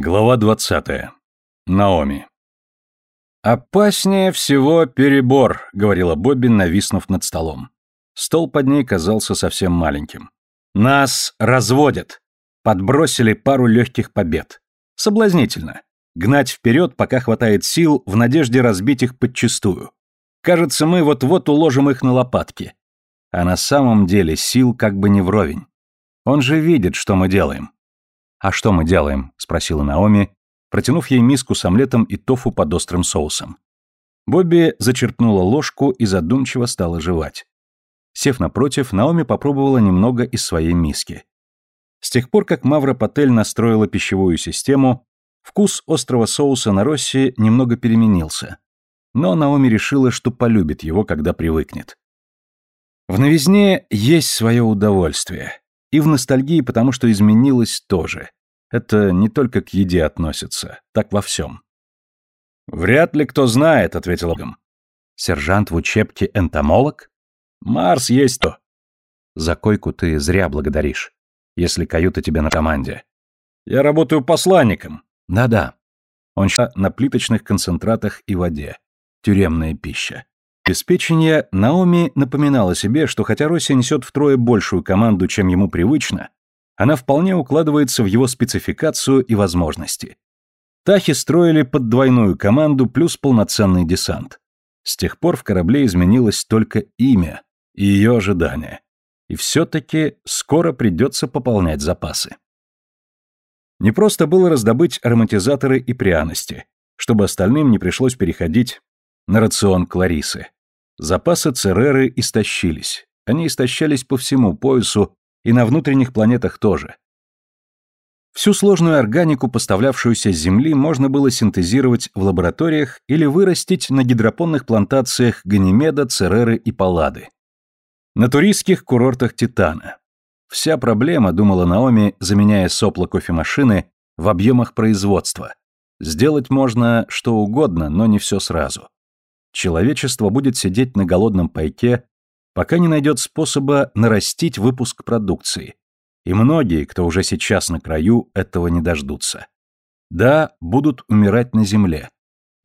Глава 20. Наоми. «Опаснее всего перебор», — говорила Бобби, нависнув над столом. Стол под ней казался совсем маленьким. «Нас разводят. Подбросили пару легких побед. Соблазнительно. Гнать вперед, пока хватает сил, в надежде разбить их подчистую. Кажется, мы вот-вот уложим их на лопатки. А на самом деле сил как бы не вровень. Он же видит, что мы делаем. «А что мы делаем?» – спросила Наоми, протянув ей миску с омлетом и тофу под острым соусом. Бобби зачерпнула ложку и задумчиво стала жевать. Сев напротив, Наоми попробовала немного из своей миски. С тех пор, как Мавра Патель настроила пищевую систему, вкус острого соуса на Росси немного переменился. Но Наоми решила, что полюбит его, когда привыкнет. В новизне есть свое удовольствие. И в ностальгии, потому что изменилось тоже. Это не только к еде относится, так во всем. «Вряд ли кто знает», — ответил Огам. «Сержант в учебке энтомолог?» «Марс есть то». «За койку ты зря благодаришь, если каюта тебе на команде». «Я работаю посланником». «Да-да». Он на плиточных концентратах и воде. Тюремная пища. Обеспечение Наоми напоминала себе, что хотя Росси несет втрое большую команду, чем ему привычно, она вполне укладывается в его спецификацию и возможности. Тахи строили под двойную команду плюс полноценный десант. С тех пор в корабле изменилось только имя и ее ожидания. И все-таки скоро придется пополнять запасы. Не просто было раздобыть ароматизаторы и пряности, чтобы остальным не пришлось переходить на рацион Кларисы. Запасы Цереры истощились. Они истощались по всему поясу и на внутренних планетах тоже. Всю сложную органику, поставлявшуюся с Земли, можно было синтезировать в лабораториях или вырастить на гидропонных плантациях Ганимеда, Цереры и Паллады. На туристских курортах Титана. Вся проблема, думала Наоми, заменяя сопла кофемашины, в объемах производства. Сделать можно что угодно, но не все сразу человечество будет сидеть на голодном пайке, пока не найдет способа нарастить выпуск продукции. И многие, кто уже сейчас на краю, этого не дождутся. Да, будут умирать на земле.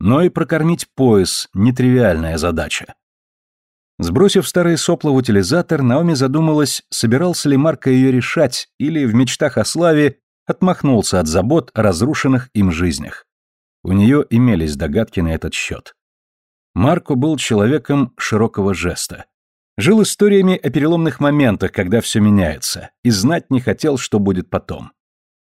Но и прокормить пояс – нетривиальная задача. Сбросив старые сопла в утилизатор, Наоми задумалась, собирался ли Марко ее решать, или в мечтах о славе отмахнулся от забот о разрушенных им жизнях. У нее имелись догадки на этот счет. Марко был человеком широкого жеста. Жил историями о переломных моментах, когда все меняется, и знать не хотел, что будет потом.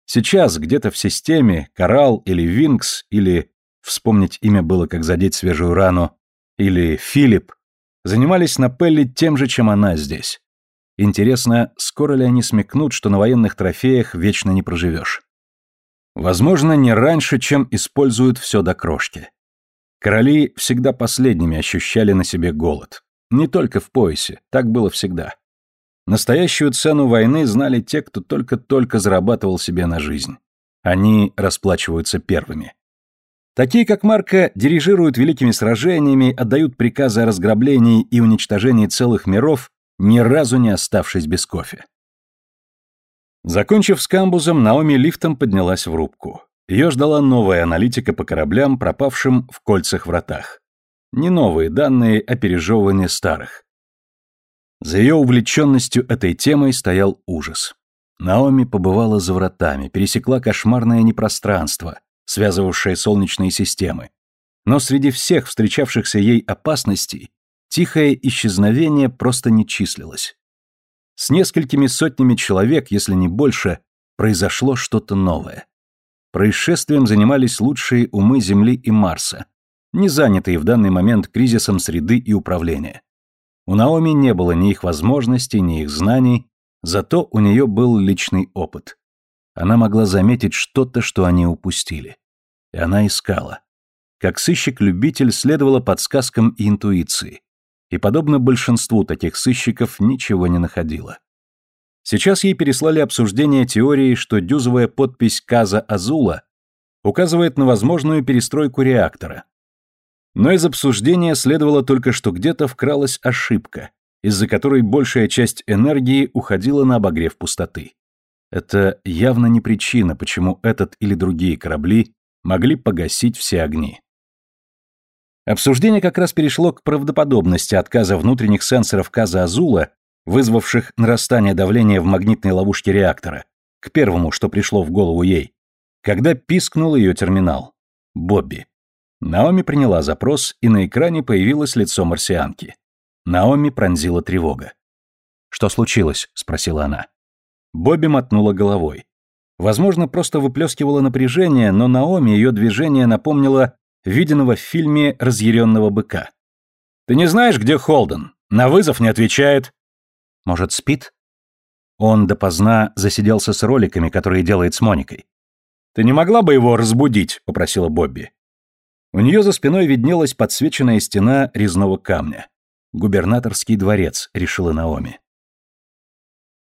Сейчас где-то в системе Коралл или Винкс или, вспомнить имя было как задеть свежую рану, или Филипп, занимались на Пелли тем же, чем она здесь. Интересно, скоро ли они смекнут, что на военных трофеях вечно не проживешь? Возможно, не раньше, чем используют все до крошки. Короли всегда последними ощущали на себе голод. Не только в поясе, так было всегда. Настоящую цену войны знали те, кто только-только зарабатывал себе на жизнь. Они расплачиваются первыми. Такие, как Марка, дирижируют великими сражениями, отдают приказы о разграблении и уничтожении целых миров, ни разу не оставшись без кофе. Закончив с камбузом, Наоми лифтом поднялась в рубку. Ее ждала новая аналитика по кораблям, пропавшим в кольцах-вратах. Не новые данные, а пережевывание старых. За ее увлеченностью этой темой стоял ужас. Наоми побывала за вратами, пересекла кошмарное непространство, связывавшее солнечные системы. Но среди всех встречавшихся ей опасностей тихое исчезновение просто не числилось. С несколькими сотнями человек, если не больше, произошло что-то новое. Происшествием занимались лучшие умы Земли и Марса, не занятые в данный момент кризисом среды и управления. У Наоми не было ни их возможностей, ни их знаний, зато у нее был личный опыт. Она могла заметить что-то, что они упустили. И она искала. Как сыщик-любитель следовала подсказкам и интуиции. И, подобно большинству таких сыщиков, ничего не находила. Сейчас ей переслали обсуждение теории, что дюзовая подпись Каза Азула указывает на возможную перестройку реактора. Но из обсуждения следовало только, что где-то вкралась ошибка, из-за которой большая часть энергии уходила на обогрев пустоты. Это явно не причина, почему этот или другие корабли могли погасить все огни. Обсуждение как раз перешло к правдоподобности отказа внутренних сенсоров Каза Азула, вызвавших нарастание давления в магнитной ловушке реактора, к первому, что пришло в голову ей, когда пискнул ее терминал. Бобби. Наоми приняла запрос, и на экране появилось лицо марсианки. Наоми пронзила тревога. «Что случилось?» — спросила она. Бобби мотнула головой. Возможно, просто выплескивала напряжение, но Наоми ее движение напомнило виденного в фильме разъяренного быка. «Ты не знаешь, где Холден? На вызов не отвечает». «Может, спит?» Он допоздна засиделся с роликами, которые делает с Моникой. «Ты не могла бы его разбудить?» — попросила Бобби. У нее за спиной виднелась подсвеченная стена резного камня. «Губернаторский дворец», — решила Наоми.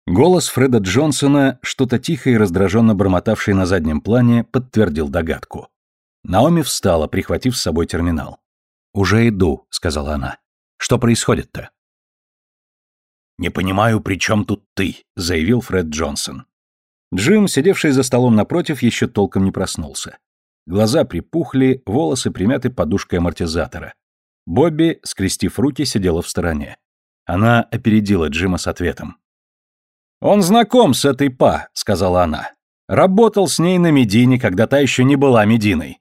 Голос Фреда Джонсона, что-то тихо и раздраженно бормотавший на заднем плане, подтвердил догадку. Наоми встала, прихватив с собой терминал. «Уже иду», — сказала она. «Что происходит-то?» «Не понимаю, при чем тут ты», — заявил Фред Джонсон. Джим, сидевший за столом напротив, еще толком не проснулся. Глаза припухли, волосы примяты подушкой амортизатора. Бобби, скрестив руки, сидела в стороне. Она опередила Джима с ответом. «Он знаком с этой Па», — сказала она. «Работал с ней на Медине, когда та еще не была Мединой».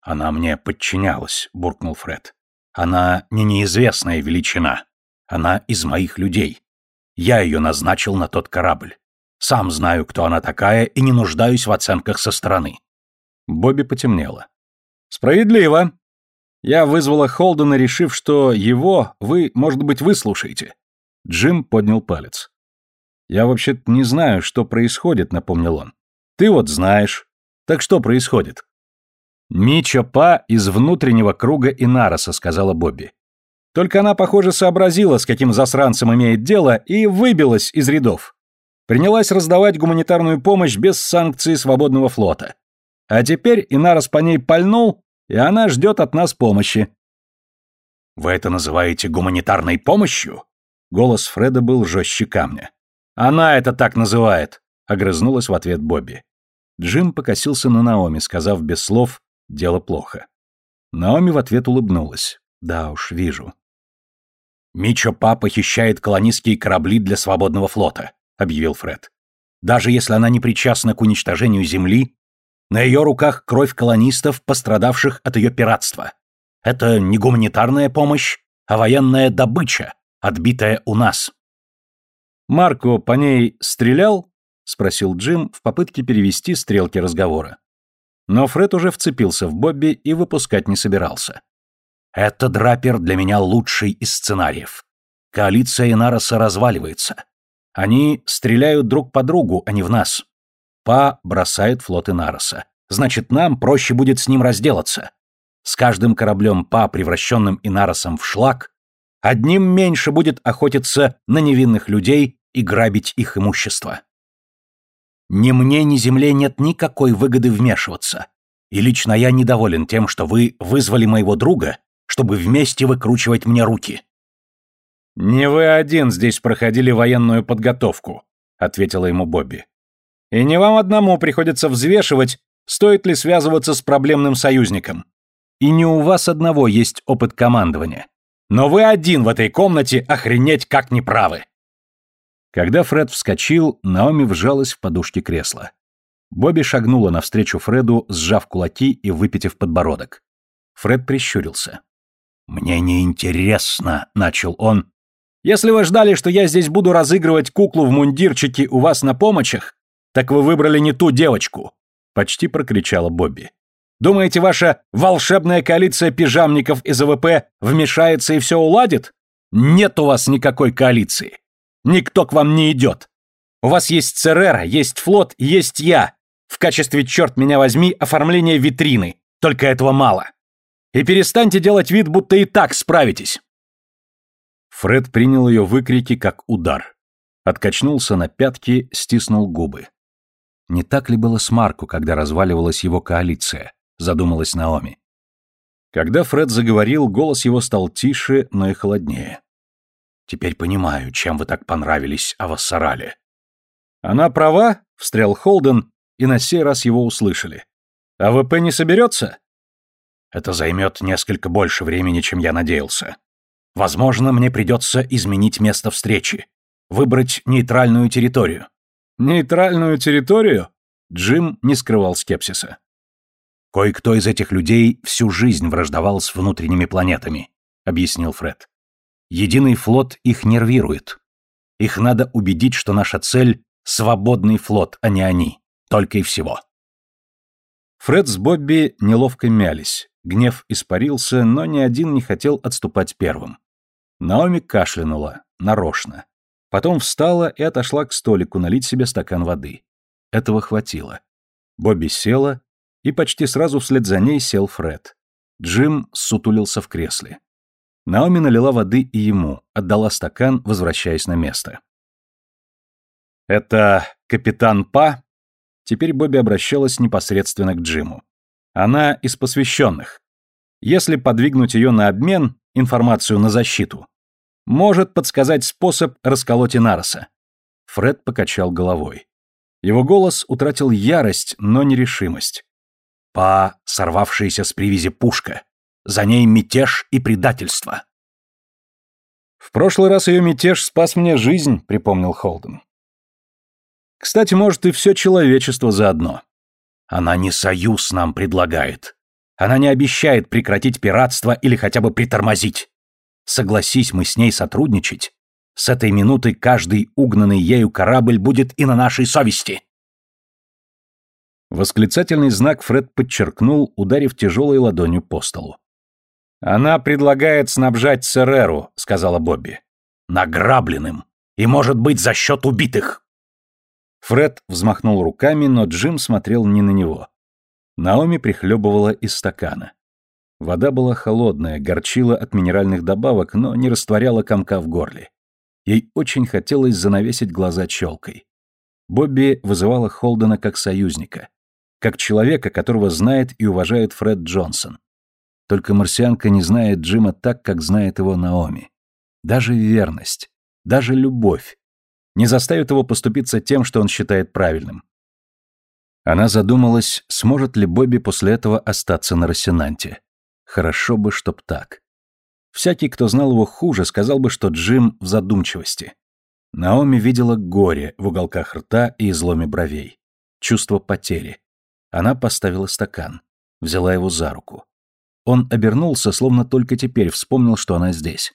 «Она мне подчинялась», — буркнул Фред. «Она не неизвестная величина. Она из моих людей. Я ее назначил на тот корабль. Сам знаю, кто она такая, и не нуждаюсь в оценках со стороны». Бобби потемнело. «Справедливо. Я вызвала Холдена, решив, что его вы, может быть, выслушаете». Джим поднял палец. «Я вообще-то не знаю, что происходит», — напомнил он. «Ты вот знаешь. Так что происходит?» «Мича Па из внутреннего круга Инароса», — сказала Бобби. Только она, похоже, сообразила, с каким засранцем имеет дело, и выбилась из рядов. Принялась раздавать гуманитарную помощь без санкций свободного флота. А теперь Инарос по ней пальнул, и она ждет от нас помощи. «Вы это называете гуманитарной помощью?» Голос Фреда был жестче камня. «Она это так называет», — огрызнулась в ответ Бобби. Джим покосился на Наоми, сказав без слов «дело плохо». Наоми в ответ улыбнулась. «Да уж, вижу. «Мичо Па похищает колонистские корабли для свободного флота», — объявил Фред. «Даже если она не причастна к уничтожению Земли, на ее руках кровь колонистов, пострадавших от ее пиратства. Это не гуманитарная помощь, а военная добыча, отбитая у нас». «Марко по ней стрелял?» — спросил Джим в попытке перевести стрелки разговора. Но Фред уже вцепился в Бобби и выпускать не собирался. Это драпер для меня лучший из сценариев. Коалиция Инароса разваливается. Они стреляют друг по другу, а не в нас. Па бросает флот Инароса. Значит, нам проще будет с ним разделаться. С каждым кораблем Па, превращенным Инаросом в шлак, одним меньше будет охотиться на невинных людей и грабить их имущество. Ни мне, ни земле нет никакой выгоды вмешиваться. И лично я недоволен тем, что вы вызвали моего друга чтобы вместе выкручивать мне руки. «Не вы один здесь проходили военную подготовку», — ответила ему Бобби. «И не вам одному приходится взвешивать, стоит ли связываться с проблемным союзником. И не у вас одного есть опыт командования. Но вы один в этой комнате охренеть как неправы». Когда Фред вскочил, Наоми вжалась в подушки кресла. Бобби шагнула навстречу Фреду, сжав кулаки и выпятив подбородок. Фред прищурился. «Мне неинтересно», — начал он. «Если вы ждали, что я здесь буду разыгрывать куклу в мундирчике у вас на помочах, так вы выбрали не ту девочку», — почти прокричала Бобби. «Думаете, ваша волшебная коалиция пижамников из АВП вмешается и все уладит? Нет у вас никакой коалиции. Никто к вам не идет. У вас есть Церера, есть флот, есть я. В качестве, черт меня возьми, оформления витрины. Только этого мало. И перестаньте делать вид, будто и так справитесь. Фред принял ее выкрики как удар. Откачнулся на пятки, стиснул губы. Не так ли было с Марку, когда разваливалась его коалиция, задумалась Наоми. Когда Фред заговорил, голос его стал тише, но и холоднее. «Теперь понимаю, чем вы так понравились Авассарале. Она права, встрял Холден, и на сей раз его услышали. АВП не соберется? Это займет несколько больше времени, чем я надеялся. Возможно, мне придется изменить место встречи, выбрать нейтральную территорию. Нейтральную территорию? Джим не скрывал скепсиса. Кое-кто из этих людей всю жизнь враждовал с внутренними планетами, объяснил Фред. Единый флот их нервирует. Их надо убедить, что наша цель — свободный флот, а не они. Только и всего. Фред с Бобби неловко мялись. Гнев испарился, но ни один не хотел отступать первым. Наоми кашлянула, нарочно. Потом встала и отошла к столику налить себе стакан воды. Этого хватило. Бобби села, и почти сразу вслед за ней сел Фред. Джим сутулился в кресле. Наоми налила воды и ему, отдала стакан, возвращаясь на место. «Это капитан Па?» Теперь Бобби обращалась непосредственно к Джиму. «Она из посвященных. Если подвигнуть ее на обмен, информацию на защиту, может подсказать способ расколоть Инароса». Фред покачал головой. Его голос утратил ярость, но не решимость. «Па, сорвавшаяся с привязи пушка. За ней мятеж и предательство. В прошлый раз ее мятеж спас мне жизнь, припомнил Холден. Кстати, может, и все человечество заодно. Она не союз нам предлагает. Она не обещает прекратить пиратство или хотя бы притормозить. Согласись мы с ней сотрудничать, с этой минуты каждый угнанный ею корабль будет и на нашей совести. Восклицательный знак Фред подчеркнул, ударив тяжелой ладонью по столу. «Она предлагает снабжать Цереру», — сказала Бобби. «Награбленным. И, может быть, за счет убитых». Фред взмахнул руками, но Джим смотрел не на него. Наоми прихлебывала из стакана. Вода была холодная, горчила от минеральных добавок, но не растворяла комка в горле. Ей очень хотелось занавесить глаза челкой. Бобби вызывала Холдена как союзника, как человека, которого знает и уважает Фред Джонсон. Только марсианка не знает Джима так, как знает его Наоми. Даже верность, даже любовь не заставит его поступиться тем, что он считает правильным. Она задумалась, сможет ли Бобби после этого остаться на Рассенанте. Хорошо бы, чтоб так. Всякий, кто знал его хуже, сказал бы, что Джим в задумчивости. Наоми видела горе в уголках рта и изломе бровей. Чувство потери. Она поставила стакан, взяла его за руку. Он обернулся, словно только теперь вспомнил, что она здесь.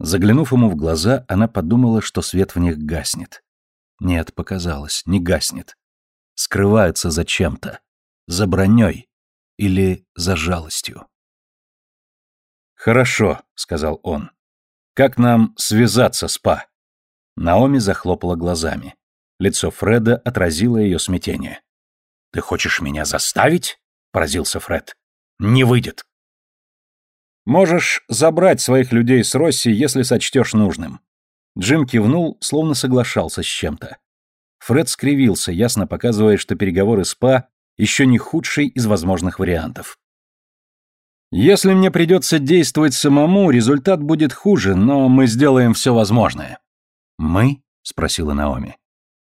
Заглянув ему в глаза, она подумала, что свет в них гаснет. Нет, показалось, не гаснет. Скрывается за чем-то. За броней. Или за жалостью. «Хорошо», — сказал он. «Как нам связаться с Па?» Наоми захлопала глазами. Лицо Фреда отразило ее смятение. «Ты хочешь меня заставить?» — поразился Фред. Не выйдет. Можешь забрать своих людей с Росси, если сочтешь нужным. Джим кивнул, словно соглашался с чем-то. Фред скривился, ясно показывая, что переговоры с Па еще не худший из возможных вариантов. Если мне придется действовать самому, результат будет хуже, но мы сделаем все возможное. Мы? спросила Наоми.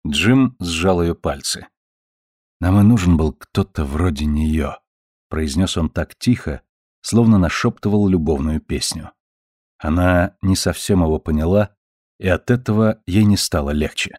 Джим сжал ее пальцы. Нам и нужен был кто-то вроде нее произнес он так тихо, словно нашептывал любовную песню. Она не совсем его поняла, и от этого ей не стало легче.